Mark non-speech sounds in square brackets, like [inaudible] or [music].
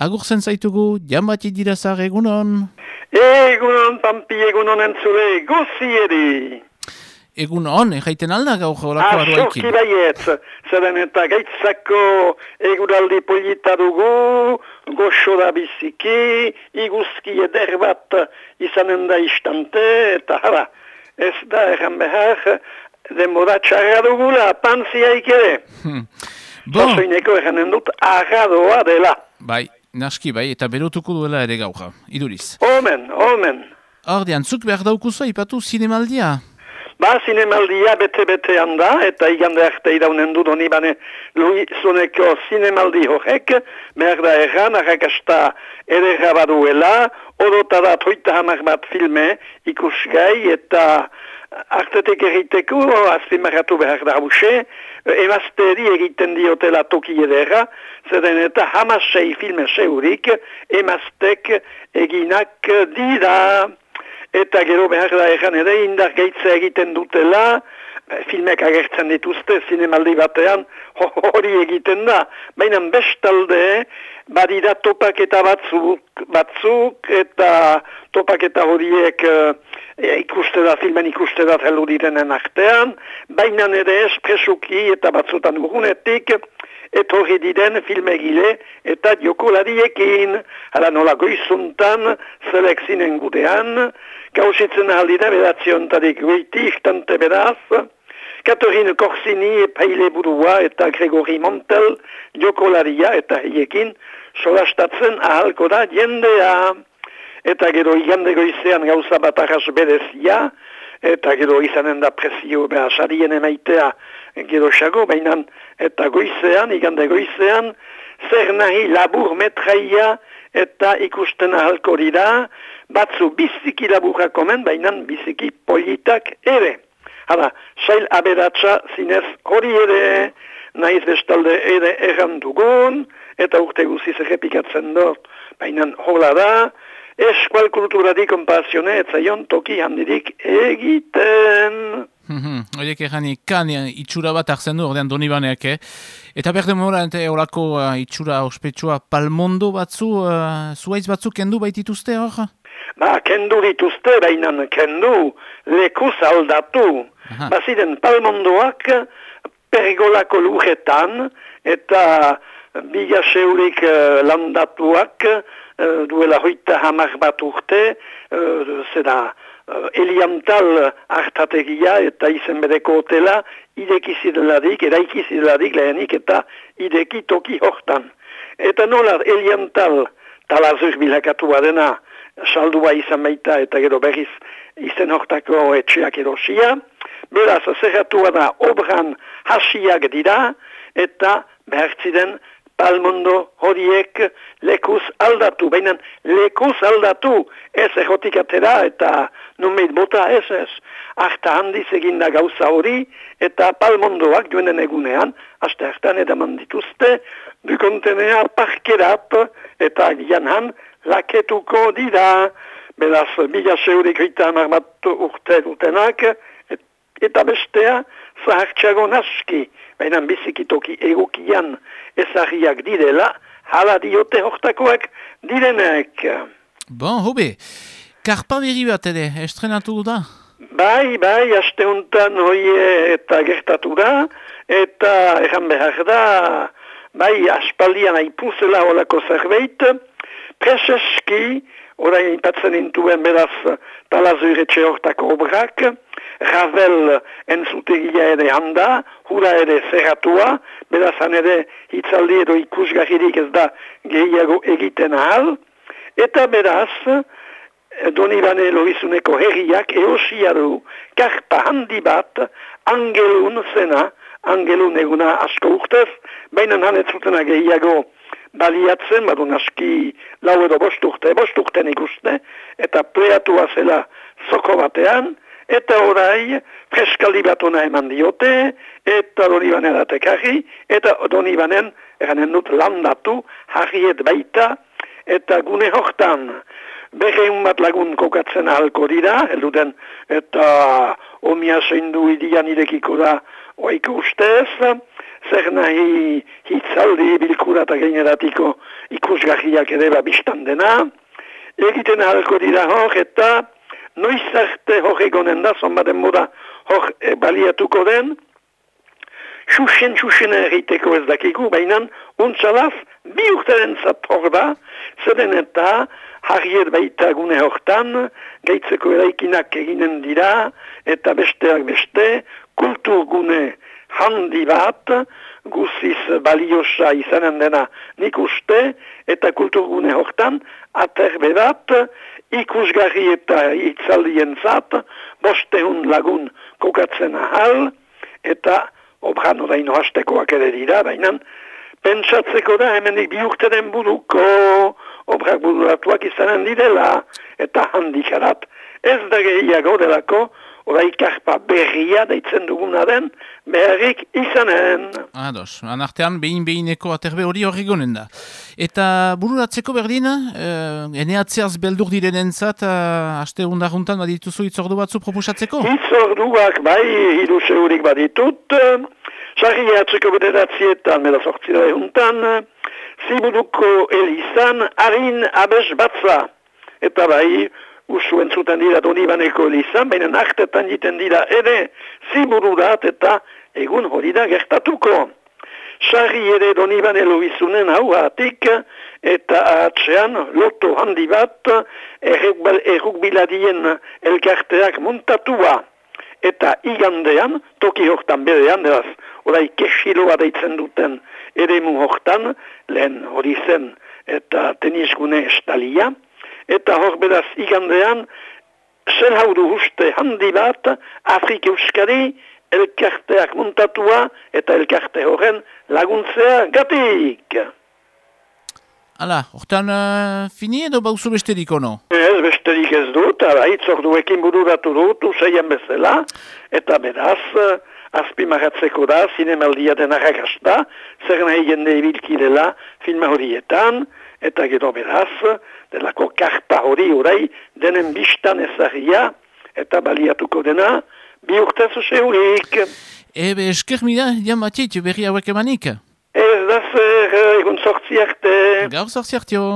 Agurzen zaitugu, jan bat idirazar egunon? Egunon, pampi, egunon entzule, guzi edi. Egun hon, egaiten alda gau jaurako ah, aruaikin. Asoki baietz, zeren eta gaitzako eguraldi polita dugu, goxo da biziki, iguzki eder bat izanen da istante, eta hala, ez da erran behar, denbora txarra dugula, pantzia ikere. Hmm. Bon. Zoineko erranen dut, agadoa dela. Bai, naski bai, eta berotuko duela ere gauja, iduriz. Omen, omen. Ordean, zuk behar daukuzo, ipatu zinemaldia? Ba, zinemaldia bete-bete handa, eta igande arte idaunen du doni bane Luizuneko zinemaldi horrek, behar da erran, arrakasta ere baduela, odotara troita hamar bat filme ikusgai, eta artetek egiteko, azpimarratu behar da hause, emazteri egiten diotela toki edera, zeden eta hamasei filme seurik, emaztek eginak dira eta gero behar da egan ere indar gaitza egiten dutela, filmek agertzen dituzte zinemaldi batean, [laughs] hori egiten da. Baina bestalde, badira topaketa batzuk, batzuk eta topaketa horiek e, ikuste da, filmen ikuste da heldu direnen artean, baina ere espresuki eta batzutan urgunetik, etorri diren filmegile eta jokolariekin. Hala nola goizuntan, zelek zinen gudean, kausitzen ahaldira bedatziontarik goiti, istante bedaz, Katerine Corsini epaile burua eta Gregory Montel jokolaria eta hiekin solastatzen ahalko da jendea. Eta gero igande goizean gauza bat arras berezia, eta gero izanen da presio beha sarien emaitea gero xago, baina eta goizean, igande goizean, zer nahi labur metraia eta ikusten ahalko dira, batzu biziki laburra komen, baina biziki politak ere. Hala, sail aberatsa zinez hori ere, naiz bestalde ere erran dugun, eta urte guziz errepikatzen dut, baina hola da, eskual kulturari kompazione, etzaion toki handirik egiten. Horiek erranik kan itxura bat hartzen du, ordean doni baneak, eh? Eta berde mora, ente horako uh, itxura ospetsua palmondo batzu, uh, zuaiz batzu kendu baitituzte hor? Ba, kendu dituzte, baina kendu lekuz aldatu. Baziden palmondoak pergolako lujetan, eta bigaseurik uh, landatuak, uh, duela hoita hamar bat urte, uh, zeda, uh, eliantal hartategia eta izen bedeko hotela ideki zideladik, eraiki zideladik lehenik eta ideki toki hortan. Eta nola eliantal talazur bilakatu badena saldua izan baita eta gero berriz izen hortako etxeak erosia, beraz zerratu da obran hasiak dira eta behartziden palmondo horiek lekuz aldatu, baina lekuz aldatu ez egotik atera eta numeit bota ez ez. Arta handiz eginda gauza hori eta palmondoak joenen egunean, aste hartan edaman dituzte, dukontenea parkerat eta gian laketuko dira, beraz bila seurik urte dutenak, eta bestea zahartxago naski, baina bizikitoki egokian ezagriak direla, hala diote hortakoak direnek. Bon, hobe, karpa berri bat ere, estrenatu da? Bai, bai, aste honetan hoie eta gertatu da, eta erran behar da, bai, aspaldian haipuzela holako zerbait, preseski, orain ipatzen intuen beraz talazuretxe hortako obrak, Ravel entzutegia ere handa, hura ere zerratua, berazan ere hitzaldi edo ikusgahirik ez da gehiago egiten ahal, eta beraz, doni bane loizuneko herriak eosia du karpa handi bat angelun zena, angelun eguna asko urtez, baina hanetzutena gehiago baliatzen, badu naski lau edo bost urte, bost urten ikuste, eta pleatua zela zoko batean, eta orai freskaldi bat ona eman diote, eta doni banen atekarri, eta doni banen eranen dut landatu, harriet baita, eta gune hortan, berreun bat lagun kokatzen ahalko dira, elduden, eta omia zeindu idian idekiko da oiko ustez, zer nahi hitzaldi bilkura eta generatiko ikusgarriak ere babistan dena, egiten ahalko dira hor, eta noiz arte hor egonen da, zonbaten moda hor e, baliatuko den, xuxen xuxen egiteko ez dakiku, baina untsalaz bi urteren zat hor da, zeden eta harriet baita gune hortan, gaitzeko eraikinak eginen dira, eta besteak beste, kulturgune handi bat, guziz baliosa izanen dena nik uste, eta kulturgune hortan, aterbe bat, ikusgarri eta itzaldien zat, bosteun lagun kokatzen ahal, eta obran oraino hastekoak ere dira, baina pentsatzeko da hemenik bi urteren buruko obrak bururatuak izanen direla, eta handikarat ez da gehiago delako, orai karpa berria deitzen duguna den, beharrik izanen. Ados, anartean behin-behineko aterbe hori hori gonen da. Eta bururatzeko berdin, eh, eneatzeaz beldur direnen zat, eh, aste hundaruntan badituzu itzordu batzu proposatzeko? Itzorduak bai, hiru seurik baditut, sarri atzeko bederatzietan, meda sortzira ehuntan, ziburuko elizan, harin abes batza. Eta bai, usu entzuten dira donibaneko elizan, baina nartetan jiten dira ere zibururat eta egun hori da gertatuko. Sarri ere donibane loizunen hau hatik, eta atxean loto handi bat erruk biladien elkarteak muntatua. Eta igandean, toki hortan berean, deraz, orai kesiloa deitzen duten ere mu hortan, lehen hori zen eta tenisgune estalia, eta hor beraz igandean, zen hau du uste handi bat, Afrik Euskari, elkarteak muntatua eta elkarte horren laguntzea gatik. Hala, hortan uh, fini edo bauzu besterik ono? Ez besterik ez dut, ara itzorduekin bururatu dut, usaian bezala, eta beraz, uh, azpimaratzeko da, zinemaldia den arrakasta, zer nahi jende ibilkidela filma horietan, eta gero beraz, delako karta hori orai, denen biztan ezagia, eta baliatuko dena, bi urtez zeurik. Ebe, esker mida, jan batit, berri hauek emanik? Ez da zer, egun sortziarte. Gaur sortziartio.